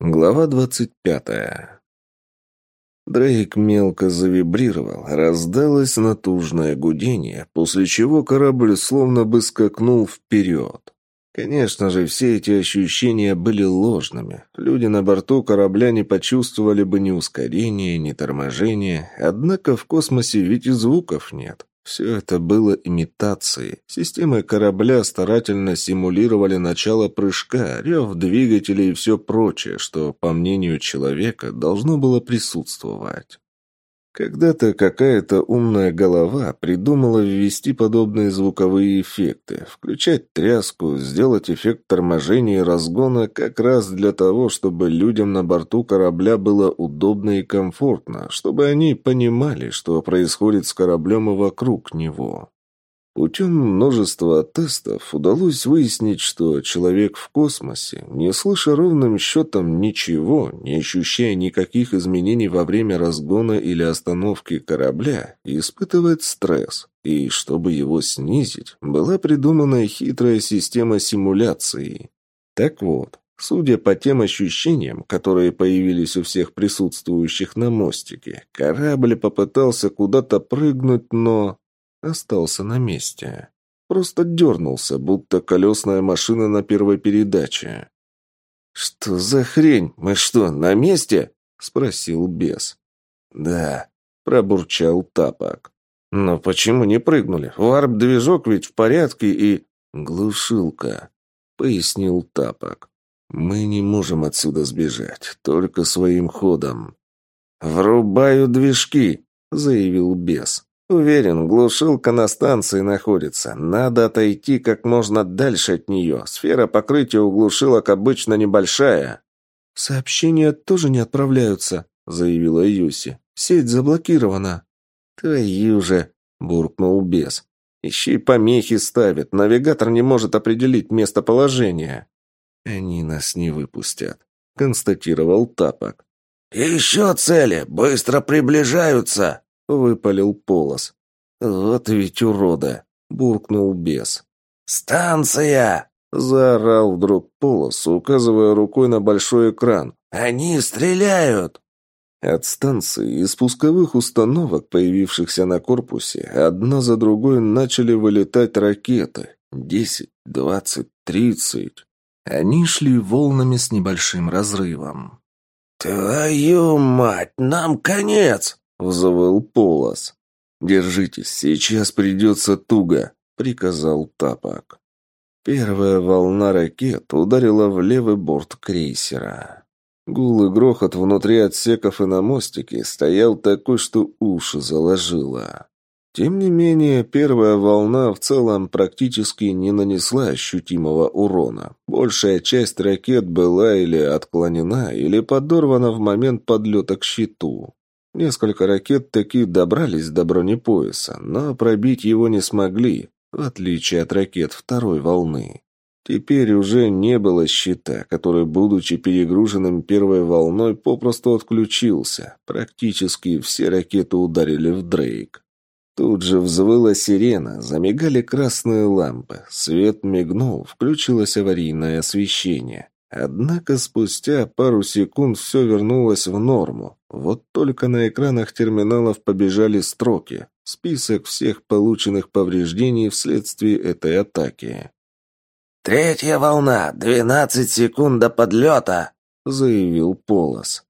Глава двадцать пятая. Дрейк мелко завибрировал, раздалось натужное гудение, после чего корабль словно бы скакнул вперед. Конечно же, все эти ощущения были ложными. Люди на борту корабля не почувствовали бы ни ускорения, ни торможения, однако в космосе ведь и звуков нет. Все это было имитацией. Системы корабля старательно симулировали начало прыжка, рев двигателей и все прочее, что, по мнению человека, должно было присутствовать. Когда-то какая-то умная голова придумала ввести подобные звуковые эффекты, включать тряску, сделать эффект торможения и разгона как раз для того, чтобы людям на борту корабля было удобно и комфортно, чтобы они понимали, что происходит с кораблем и вокруг него. Путем множества тестов удалось выяснить, что человек в космосе, не слыша ровным счетом ничего, не ощущая никаких изменений во время разгона или остановки корабля, испытывает стресс. И чтобы его снизить, была придумана хитрая система симуляции. Так вот, Судя по тем ощущениям, которые появились у всех присутствующих на мостике, корабль попытался куда-то прыгнуть, но остался на месте. Просто дернулся, будто колесная машина на первой передаче. «Что за хрень? Мы что, на месте?» — спросил бес. «Да», — пробурчал тапок. «Но почему не прыгнули? Варп-движок ведь в порядке и...» «Глушилка», — пояснил тапок. «Мы не можем отсюда сбежать, только своим ходом». «Врубаю движки», — заявил бес. Уверен, глушилка на станции находится. Надо отойти как можно дальше от нее. Сфера покрытия у глушилок обычно небольшая. Сообщения тоже не отправляются, заявила Юси. Сеть заблокирована. Твою же, буркнул бес. Ищи помехи ставят. Навигатор не может определить местоположение. Они нас не выпустят, констатировал Тапок. «Еще цели! Быстро приближаются!» — выпалил Полос. «Вот ведь урода!» — буркнул бес. «Станция!» — заорал вдруг Полос, указывая рукой на большой экран. «Они стреляют!» От станции и спусковых установок, появившихся на корпусе, одна за другой начали вылетать ракеты. Десять, двадцать, тридцать. Они шли волнами с небольшим разрывом. «Твою мать, нам конец!» — взвыл Полос. «Держитесь, сейчас придется туго», — приказал Тапок. Первая волна ракет ударила в левый борт крейсера. Гул и грохот внутри отсеков и на мостике стоял такой, что уши заложило. Тем не менее, первая волна в целом практически не нанесла ощутимого урона. Большая часть ракет была или отклонена, или подорвана в момент подлета к щиту. Несколько ракет таки добрались до бронепояса, но пробить его не смогли, в отличие от ракет второй волны. Теперь уже не было щита, который, будучи перегруженным первой волной, попросту отключился. Практически все ракеты ударили в Дрейк. Тут же взвыла сирена, замигали красные лампы, свет мигнул, включилось аварийное освещение. Однако спустя пару секунд все вернулось в норму. Вот только на экранах терминалов побежали строки. Список всех полученных повреждений вследствие этой атаки. «Третья волна! Двенадцать секунд до подлета!» — заявил Полос.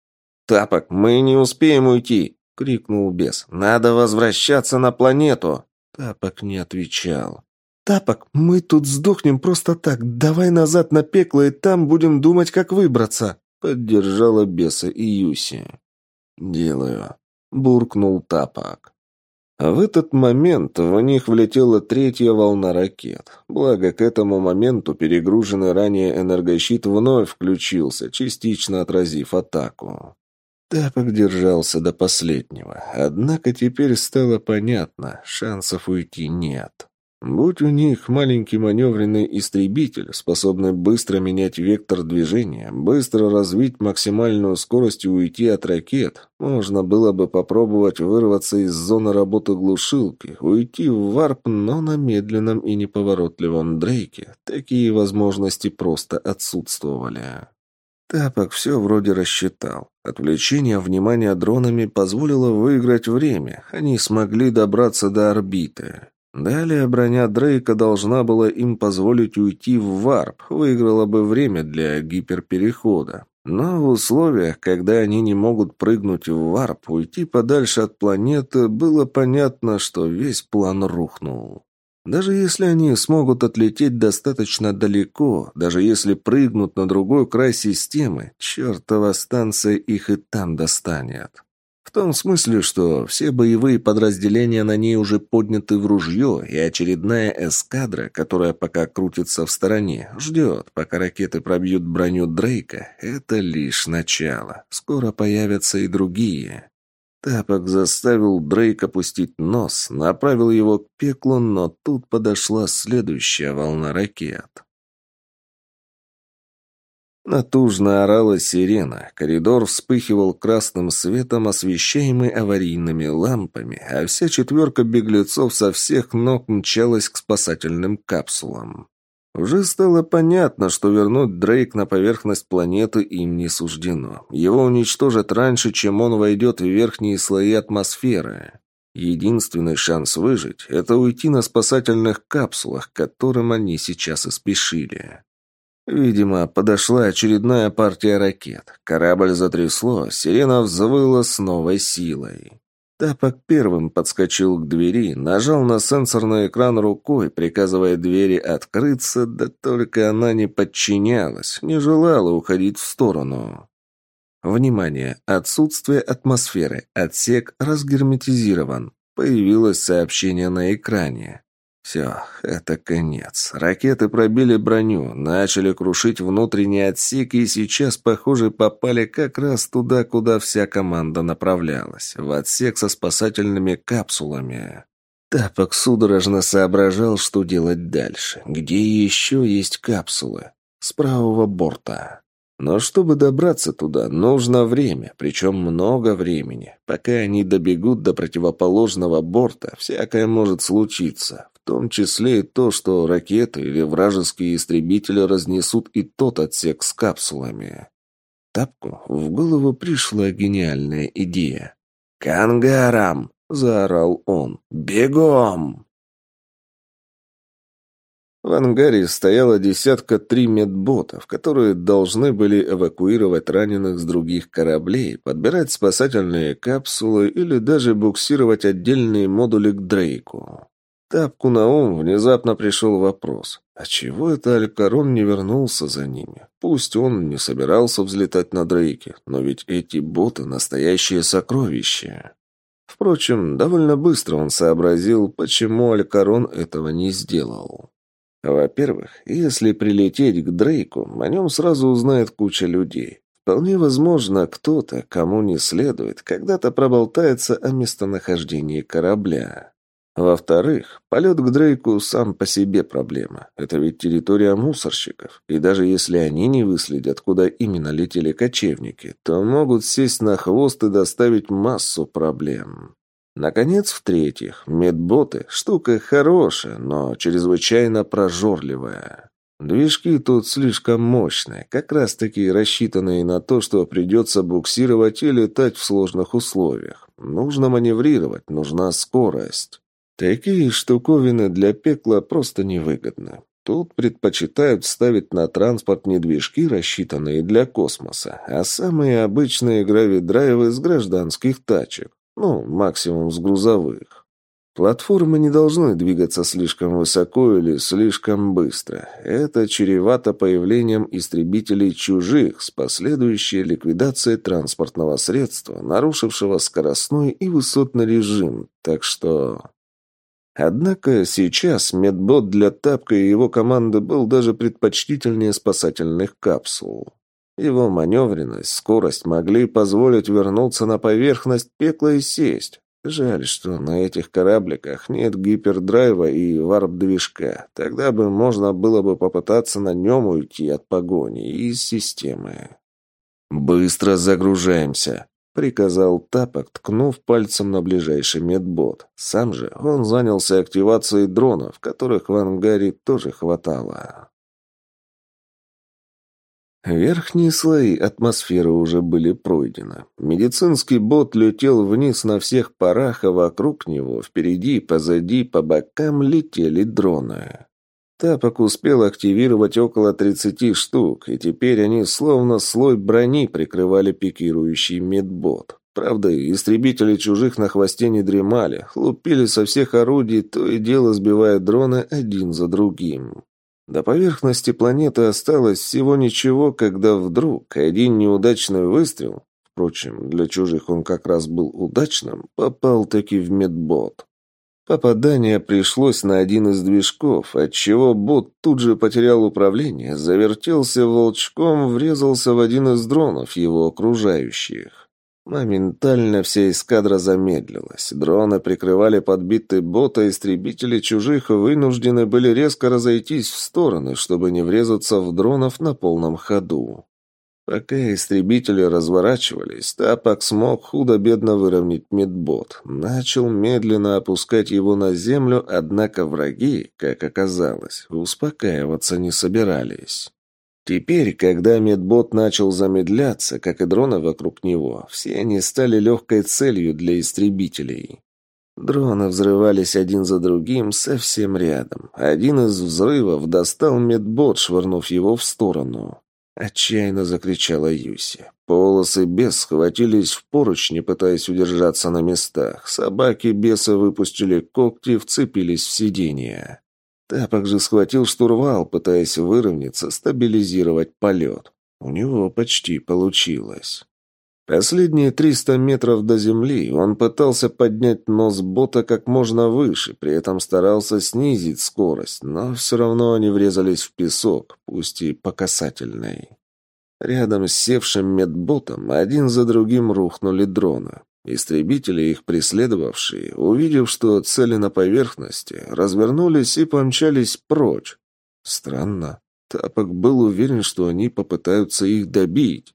«Тапок, мы не успеем уйти!» — крикнул бес. «Надо возвращаться на планету!» Тапок не отвечал. «Тапок, мы тут сдохнем просто так. Давай назад на пекло, и там будем думать, как выбраться», — поддержала беса и Юси. «Делаю», — буркнул Тапок. В этот момент в них влетела третья волна ракет. Благо, к этому моменту перегруженный ранее энергощит вновь включился, частично отразив атаку. Тапок держался до последнего, однако теперь стало понятно, шансов уйти нет. Будь у них маленький маневренный истребитель, способный быстро менять вектор движения, быстро развить максимальную скорость и уйти от ракет, можно было бы попробовать вырваться из зоны работы глушилки, уйти в варп, но на медленном и неповоротливом дрейке такие возможности просто отсутствовали. Тапок все вроде рассчитал. Отвлечение внимания дронами позволило выиграть время. Они смогли добраться до орбиты. Далее броня Дрейка должна была им позволить уйти в варп, выиграла бы время для гиперперехода. Но в условиях, когда они не могут прыгнуть в варп, уйти подальше от планеты, было понятно, что весь план рухнул. Даже если они смогут отлететь достаточно далеко, даже если прыгнут на другой край системы, чертова станция их и там достанет. В том смысле, что все боевые подразделения на ней уже подняты в ружье, и очередная эскадра, которая пока крутится в стороне, ждет, пока ракеты пробьют броню Дрейка, это лишь начало. Скоро появятся и другие. Тапок заставил Дрейк опустить нос, направил его к пеклу, но тут подошла следующая волна ракет. Натужно орала сирена, коридор вспыхивал красным светом, освещаемый аварийными лампами, а вся четверка беглецов со всех ног мчалась к спасательным капсулам. Уже стало понятно, что вернуть Дрейк на поверхность планеты им не суждено. Его уничтожат раньше, чем он войдет в верхние слои атмосферы. Единственный шанс выжить – это уйти на спасательных капсулах, к которым они сейчас и спешили. Видимо, подошла очередная партия ракет. Корабль затрясло, сирена взвыла с новой силой. Тапок первым подскочил к двери, нажал на сенсорный экран рукой, приказывая двери открыться, да только она не подчинялась, не желала уходить в сторону. Внимание! Отсутствие атмосферы. Отсек разгерметизирован. Появилось сообщение на экране. Все, это конец. Ракеты пробили броню, начали крушить внутренний отсек и сейчас, похоже, попали как раз туда, куда вся команда направлялась. В отсек со спасательными капсулами. Тапок судорожно соображал, что делать дальше. Где еще есть капсулы? С правого борта. Но чтобы добраться туда, нужно время, причем много времени. Пока они добегут до противоположного борта, всякое может случиться том числе и то, что ракеты или вражеские истребители разнесут и тот отсек с капсулами. Тапку в голову пришла гениальная идея. «К ангарам!» — заорал он. «Бегом!» В ангаре стояло десятка три медботов, которые должны были эвакуировать раненых с других кораблей, подбирать спасательные капсулы или даже буксировать отдельные модули к Дрейку. Тапку на ум внезапно пришел вопрос. А чего это Алькарон не вернулся за ними? Пусть он не собирался взлетать на Дрейке, но ведь эти боты — настоящее сокровище. Впрочем, довольно быстро он сообразил, почему Алькарон этого не сделал. Во-первых, если прилететь к Дрейку, о нем сразу узнает куча людей. Вполне возможно, кто-то, кому не следует, когда-то проболтается о местонахождении корабля. Во-вторых, полет к Дрейку сам по себе проблема. Это ведь территория мусорщиков. И даже если они не выследят, куда именно летели кочевники, то могут сесть на хвост и доставить массу проблем. Наконец, в-третьих, медботы – штука хорошая, но чрезвычайно прожорливая. Движки тут слишком мощные, как раз-таки рассчитанные на то, что придется буксировать и летать в сложных условиях. Нужно маневрировать, нужна скорость. Такие штуковины для пекла просто невыгодны. Тут предпочитают ставить на транспорт не движки, рассчитанные для космоса, а самые обычные гравидрайвы с гражданских тачек. Ну, максимум с грузовых. Платформы не должны двигаться слишком высоко или слишком быстро. Это чревато появлением истребителей чужих с последующей ликвидацией транспортного средства, нарушившего скоростной и высотный режим. Так что... Однако сейчас медбот для Тапка и его команды был даже предпочтительнее спасательных капсул. Его маневренность, скорость могли позволить вернуться на поверхность пекла и сесть. Жаль, что на этих корабликах нет гипердрайва и варп-движка. Тогда бы можно было бы попытаться на нем уйти от погони из системы. «Быстро загружаемся», приказал Тапок, ткнув пальцем на ближайший медбот. Сам же он занялся активацией дронов, которых в ангаре тоже хватало. Верхние слои атмосферы уже были пройдены. Медицинский бот летел вниз на всех парах, а вокруг него, впереди, позади, по бокам летели дроны. Тапок успел активировать около 30 штук, и теперь они словно слой брони прикрывали пикирующий медбот. Правда, истребители чужих на хвосте не дремали, лупили со всех орудий, то и дело сбивая дроны один за другим. До поверхности планеты осталось всего ничего, когда вдруг один неудачный выстрел, впрочем, для чужих он как раз был удачным, попал таки в медбот. Попадание пришлось на один из движков, отчего бот тут же потерял управление, завертелся волчком, врезался в один из дронов его окружающих. Моментально вся эскадра замедлилась. Дроны прикрывали подбитый бот, а истребители чужих вынуждены были резко разойтись в стороны, чтобы не врезаться в дронов на полном ходу. Пока истребители разворачивались, Тапок смог худо-бедно выровнять медбот. Начал медленно опускать его на землю, однако враги, как оказалось, успокаиваться не собирались. Теперь, когда медбот начал замедляться, как и дроны вокруг него, все они стали легкой целью для истребителей. Дроны взрывались один за другим совсем рядом. Один из взрывов достал медбот, швырнув его в сторону. Отчаянно закричала Юси. Полосы бес схватились в поручни, пытаясь удержаться на местах. Собаки беса выпустили когти, вцепились в сиденье. Тапок же схватил штурвал, пытаясь выровняться, стабилизировать полет. У него почти получилось. Последние 300 метров до земли он пытался поднять нос бота как можно выше, при этом старался снизить скорость, но все равно они врезались в песок, пусть и по касательной. Рядом с севшим медботом один за другим рухнули дроны. Истребители, их преследовавшие, увидев, что цели на поверхности, развернулись и помчались прочь. Странно. Тапок был уверен, что они попытаются их добить.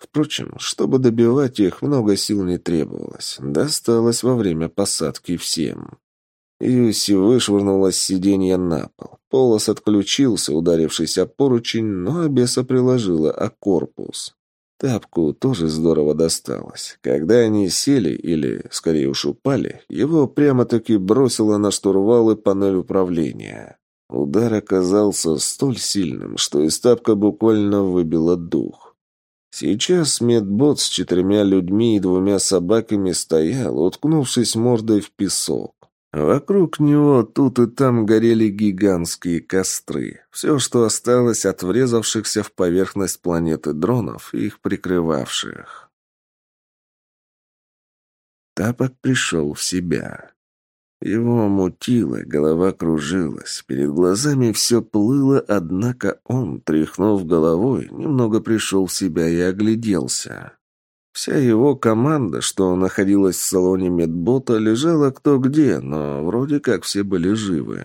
Впрочем, чтобы добивать их, много сил не требовалось. Досталось во время посадки всем. Юси вышвырнула с сиденья на пол. Полос отключился, ударившись о поручень, но обеса приложила о корпус. Тапку тоже здорово досталось. Когда они сели, или, скорее уж, упали, его прямо-таки бросило на штурвал и панель управления. Удар оказался столь сильным, что из тапка буквально выбило дух. Сейчас медбот с четырьмя людьми и двумя собаками стоял, уткнувшись мордой в песок. Вокруг него тут и там горели гигантские костры. Все, что осталось от врезавшихся в поверхность планеты дронов, их прикрывавших. Тапок пришел в себя. Его мутило, голова кружилась, перед глазами все плыло, однако он, тряхнув головой, немного пришел в себя и огляделся. Вся его команда, что находилась в салоне медбота, лежала кто где, но вроде как все были живы.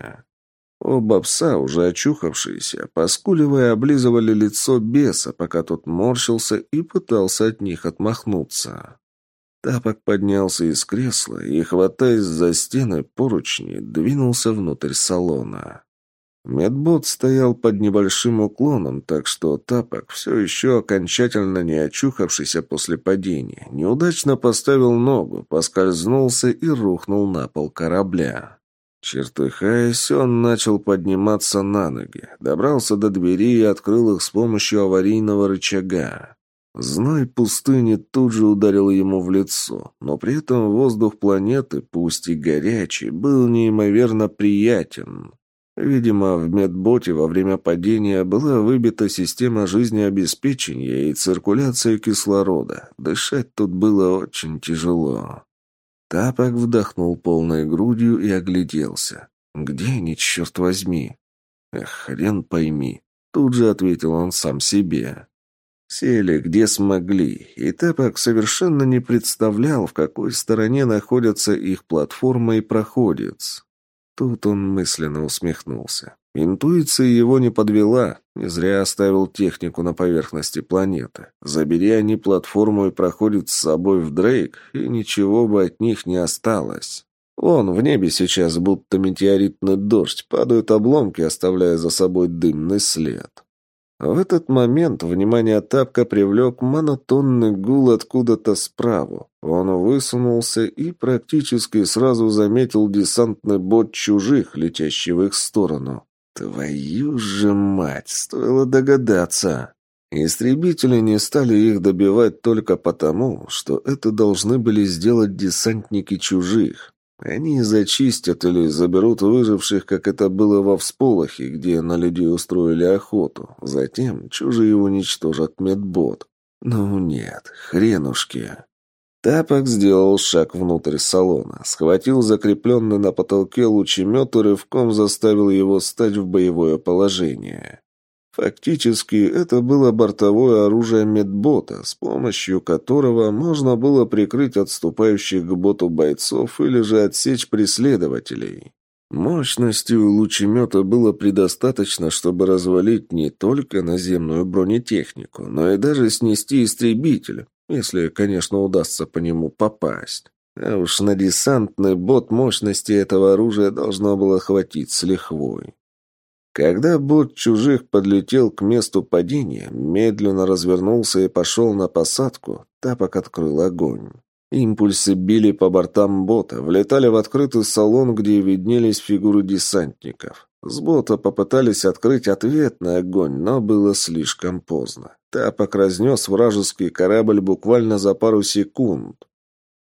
Оба пса, уже очухавшиеся, поскуливая, облизывали лицо беса, пока тот морщился и пытался от них отмахнуться. Тапок поднялся из кресла и, хватаясь за стены поручни, двинулся внутрь салона. Медбот стоял под небольшим уклоном, так что Тапок, все еще окончательно не очухавшийся после падения, неудачно поставил ногу, поскользнулся и рухнул на пол корабля. Чертыхаясь, он начал подниматься на ноги, добрался до двери и открыл их с помощью аварийного рычага. Зной пустыни тут же ударил ему в лицо, но при этом воздух планеты, пусть и горячий, был неимоверно приятен. Видимо, в медботе во время падения была выбита система жизнеобеспечения и циркуляция кислорода. Дышать тут было очень тяжело. Тапок вдохнул полной грудью и огляделся. «Где они, черт возьми?» «Эх, хрен пойми», — тут же ответил он сам себе. Сели где смогли, и Тапок совершенно не представлял, в какой стороне находятся их платформа и проходец. Тут он мысленно усмехнулся. Интуиция его не подвела. Не зря оставил технику на поверхности планеты. Забери они платформу и проходят с собой в Дрейк, и ничего бы от них не осталось. Вон, в небе сейчас будто метеоритный дождь, падают обломки, оставляя за собой дымный след. В этот момент внимание Тапка привлек монотонный гул откуда-то справа. Он высунулся и практически сразу заметил десантный бот чужих, летящий в их сторону. Твою же мать, стоило догадаться. Истребители не стали их добивать только потому, что это должны были сделать десантники чужих. Они зачистят или заберут выживших, как это было во всполохе, где на людей устроили охоту. Затем чужие уничтожат медбот. Ну нет, хренушки. Тапок сделал шаг внутрь салона, схватил закрепленный на потолке лучемет и рывком заставил его стать в боевое положение. Фактически, это было бортовое оружие медбота, с помощью которого можно было прикрыть отступающих к боту бойцов или же отсечь преследователей. Мощности у лучемета было предостаточно, чтобы развалить не только наземную бронетехнику, но и даже снести истребитель, если, конечно, удастся по нему попасть. А уж на десантный бот мощности этого оружия должно было хватить с лихвой. Когда бот чужих подлетел к месту падения, медленно развернулся и пошел на посадку, Тапок открыл огонь. Импульсы били по бортам бота, влетали в открытый салон, где виднелись фигуры десантников. С бота попытались открыть ответный огонь, но было слишком поздно. Тапок разнес вражеский корабль буквально за пару секунд.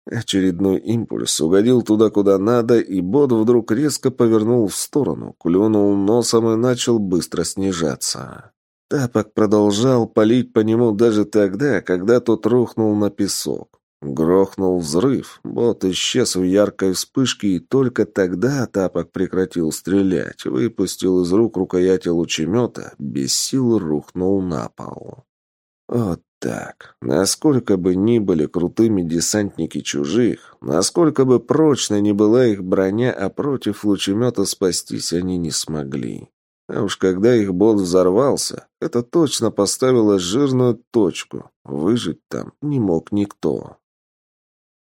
Очередной импульс угодил туда, куда надо, и бот вдруг резко повернул в сторону, клюнул носом и начал быстро снижаться. Тапок продолжал палить по нему даже тогда, когда тот рухнул на песок. Грохнул взрыв, бот исчез в яркой вспышке, и только тогда Тапок прекратил стрелять, выпустил из рук рукояти лучемета, без сил рухнул на пол. Вот так. Насколько бы ни были крутыми десантники чужих, насколько бы прочной ни была их броня, а против лучемета спастись они не смогли. А уж когда их бот взорвался, это точно поставило жирную точку. Выжить там не мог никто.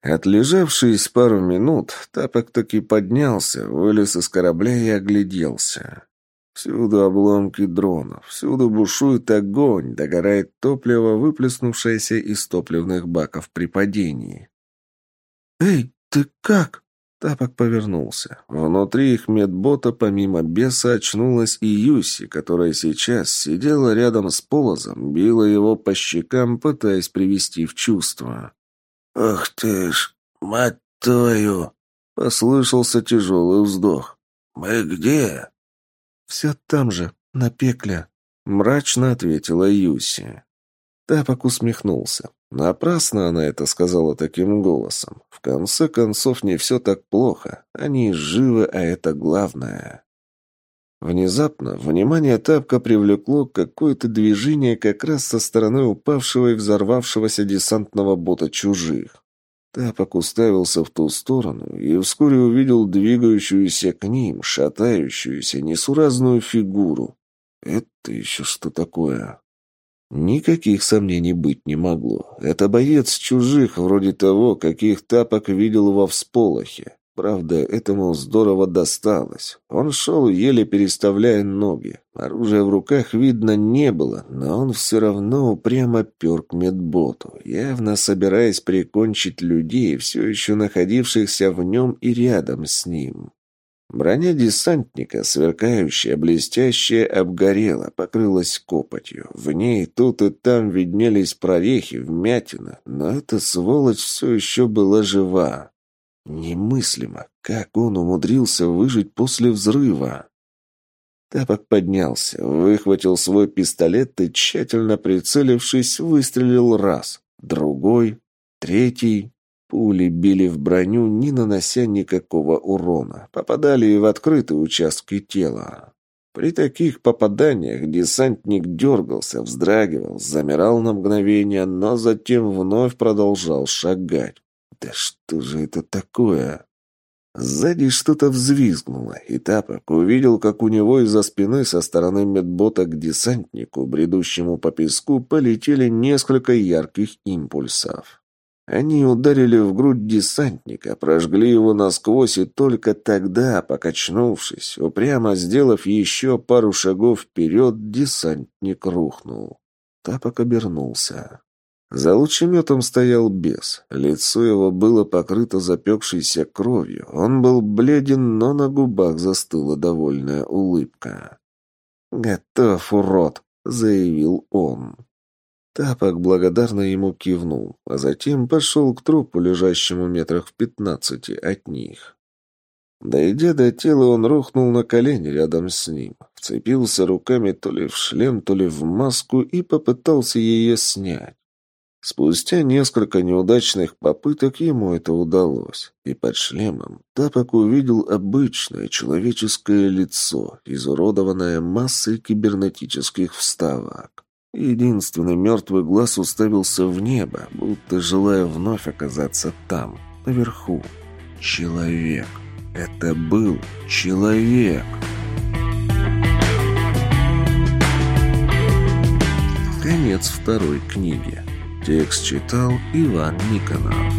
Отлежавшись пару минут, Тапок таки поднялся, вылез из корабля и огляделся. Всюду обломки дронов, всюду бушует огонь, догорает топливо, выплеснувшееся из топливных баков при падении. «Эй, ты как?» Тапок повернулся. Внутри их медбота помимо беса очнулась и Юси, которая сейчас сидела рядом с Полозом, била его по щекам, пытаясь привести в чувство. «Ах ты ж, мать твою!» — послышался тяжелый вздох. «Мы где?» «Все там же, на пекле», — мрачно ответила Юси. Тапок усмехнулся. Напрасно она это сказала таким голосом. В конце концов, не все так плохо. Они живы, а это главное. Внезапно внимание Тапка привлекло какое-то движение как раз со стороны упавшего и взорвавшегося десантного бота чужих. Тапок уставился в ту сторону и вскоре увидел двигающуюся к ним, шатающуюся, несуразную фигуру. Это еще что такое? Никаких сомнений быть не могло. Это боец чужих, вроде того, каких Тапок видел во всполохе. Правда, этому здорово досталось. Он шел, еле переставляя ноги. Оружия в руках видно не было, но он все равно упрямо пер к медботу, явно собираясь прикончить людей, все еще находившихся в нем и рядом с ним. Броня десантника, сверкающая, блестящая, обгорела, покрылась копотью. В ней тут и там виднелись прорехи, вмятины, но эта сволочь все еще была жива. Немыслимо, как он умудрился выжить после взрыва. Тапок поднялся, выхватил свой пистолет и, тщательно прицелившись, выстрелил раз, другой, третий. Пули били в броню, не нанося никакого урона. Попадали и в открытые участки тела. При таких попаданиях десантник дергался, вздрагивал, замирал на мгновение, но затем вновь продолжал шагать. Да что же это такое? Сзади что-то взвизгнуло, и Тапок увидел, как у него из-за спины со стороны медбота к десантнику, бредущему по песку, полетели несколько ярких импульсов. Они ударили в грудь десантника, прожгли его насквозь, и только тогда, покачнувшись, упрямо сделав еще пару шагов вперед, десантник рухнул. Тапок обернулся. За лучеметом стоял бес. Лицо его было покрыто запекшейся кровью. Он был бледен, но на губах застыла довольная улыбка. «Готов, урод!» — заявил он. Тапок благодарно ему кивнул, а затем пошел к трупу, лежащему метрах в пятнадцати от них. Дойдя до тела, он рухнул на колени рядом с ним, вцепился руками то ли в шлем, то ли в маску и попытался ее снять. Спустя несколько неудачных попыток ему это удалось, и под шлемом Тапок увидел обычное человеческое лицо, изуродованное массой кибернетических вставок. Единственный мертвый глаз уставился в небо, будто желая вновь оказаться там, наверху. Человек. Это был человек. Конец второй книги. Текст читал Иван Никонов.